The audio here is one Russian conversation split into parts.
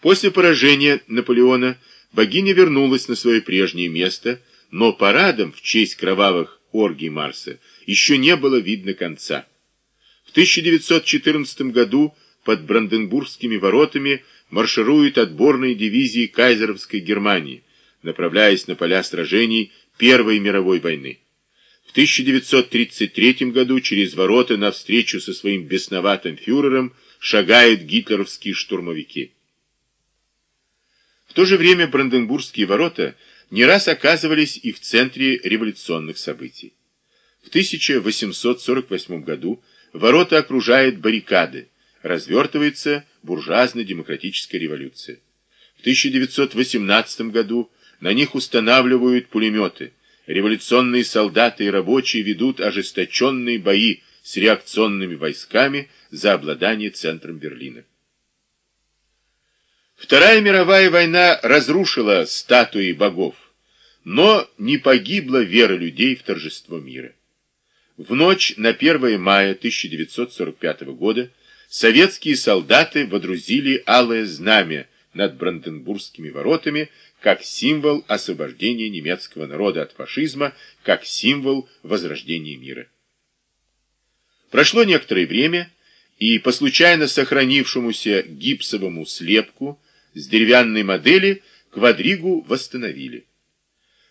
После поражения Наполеона богиня вернулась на свое прежнее место, но парадом в честь кровавых оргий Марса еще не было видно конца. В 1914 году под Бранденбургскими воротами маршируют отборные дивизии кайзеровской Германии, направляясь на поля сражений Первой мировой войны. В 1933 году через ворота навстречу со своим бесноватым фюрером шагают гитлеровские штурмовики. То же время Бранденбургские ворота не раз оказывались и в центре революционных событий. В 1848 году ворота окружают баррикады, развертывается буржуазно-демократическая революция. В 1918 году на них устанавливают пулеметы. Революционные солдаты и рабочие ведут ожесточенные бои с реакционными войсками за обладание центром Берлина. Вторая мировая война разрушила статуи богов, но не погибла вера людей в торжество мира. В ночь на 1 мая 1945 года советские солдаты водрузили алое знамя над Бранденбургскими воротами как символ освобождения немецкого народа от фашизма, как символ возрождения мира. Прошло некоторое время, и по случайно сохранившемуся гипсовому слепку с деревянной модели квадригу восстановили.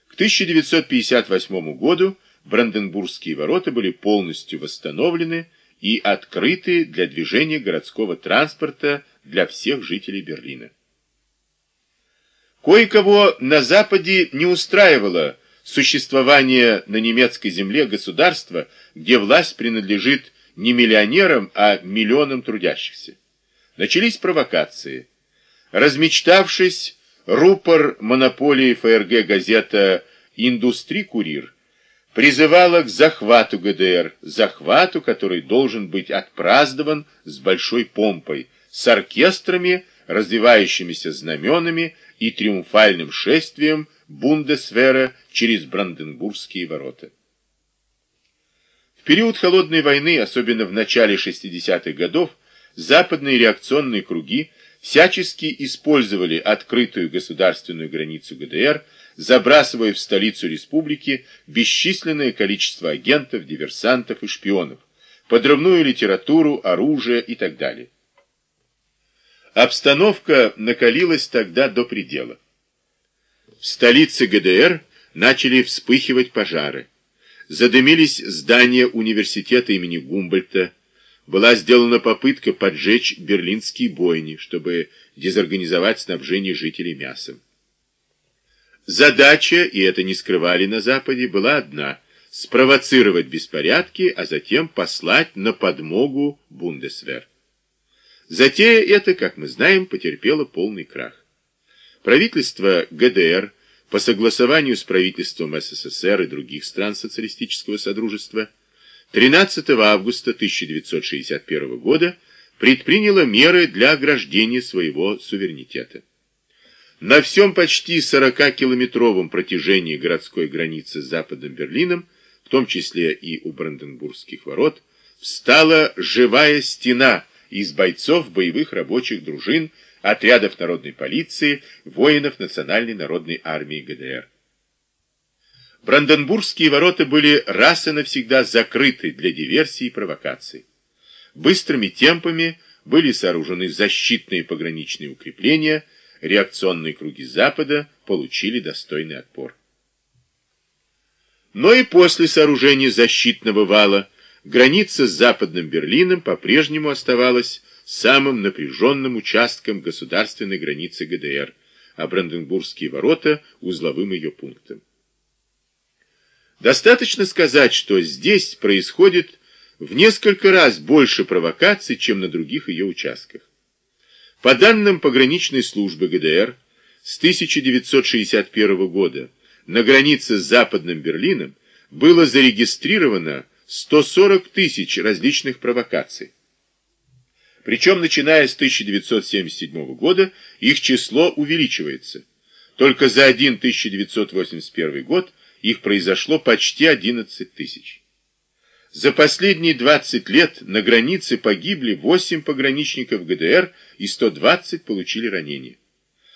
К 1958 году Бранденбургские ворота были полностью восстановлены и открыты для движения городского транспорта для всех жителей Берлина. Кое-кого на Западе не устраивало существование на немецкой земле государства, где власть принадлежит не миллионерам, а миллионам трудящихся. Начались провокации. Размечтавшись, рупор монополии ФРГ газета «Индустри-курьер» призывала к захвату ГДР, захвату, который должен быть отпразднован с большой помпой, с оркестрами, развивающимися знаменами и триумфальным шествием Бундесвера через Бранденбургские ворота. В период Холодной войны, особенно в начале 60-х годов, западные реакционные круги всячески использовали открытую государственную границу ГДР забрасывая в столицу республики бесчисленное количество агентов, диверсантов и шпионов, подрывную литературу, оружие и так далее. Обстановка накалилась тогда до предела. В столице ГДР начали вспыхивать пожары. Задымились здания университета имени Гумбольта. Была сделана попытка поджечь берлинские бойни, чтобы дезорганизовать снабжение жителей мясом. Задача, и это не скрывали на Западе, была одна – спровоцировать беспорядки, а затем послать на подмогу Бундесвер. Затея эта, как мы знаем, потерпела полный крах. Правительство ГДР по согласованию с правительством СССР и других стран социалистического содружества 13 августа 1961 года предприняло меры для ограждения своего суверенитета. На всем почти 40-километровом протяжении городской границы с Западным Берлином, в том числе и у Бранденбургских ворот, встала живая стена из бойцов боевых рабочих дружин, отрядов народной полиции, воинов Национальной народной армии ГДР. Бранденбургские ворота были раз и навсегда закрыты для диверсий и провокаций. Быстрыми темпами были сооружены защитные пограничные укрепления – реакционные круги Запада получили достойный отпор. Но и после сооружения защитного вала граница с Западным Берлином по-прежнему оставалась самым напряженным участком государственной границы ГДР, а Бранденбургские ворота – узловым ее пунктом. Достаточно сказать, что здесь происходит в несколько раз больше провокаций, чем на других ее участках. По данным пограничной службы ГДР, с 1961 года на границе с Западным Берлином было зарегистрировано 140 тысяч различных провокаций. Причем, начиная с 1977 года, их число увеличивается. Только за один 1981 год их произошло почти 11 тысяч. За последние 20 лет на границе погибли 8 пограничников ГДР и 120 получили ранения.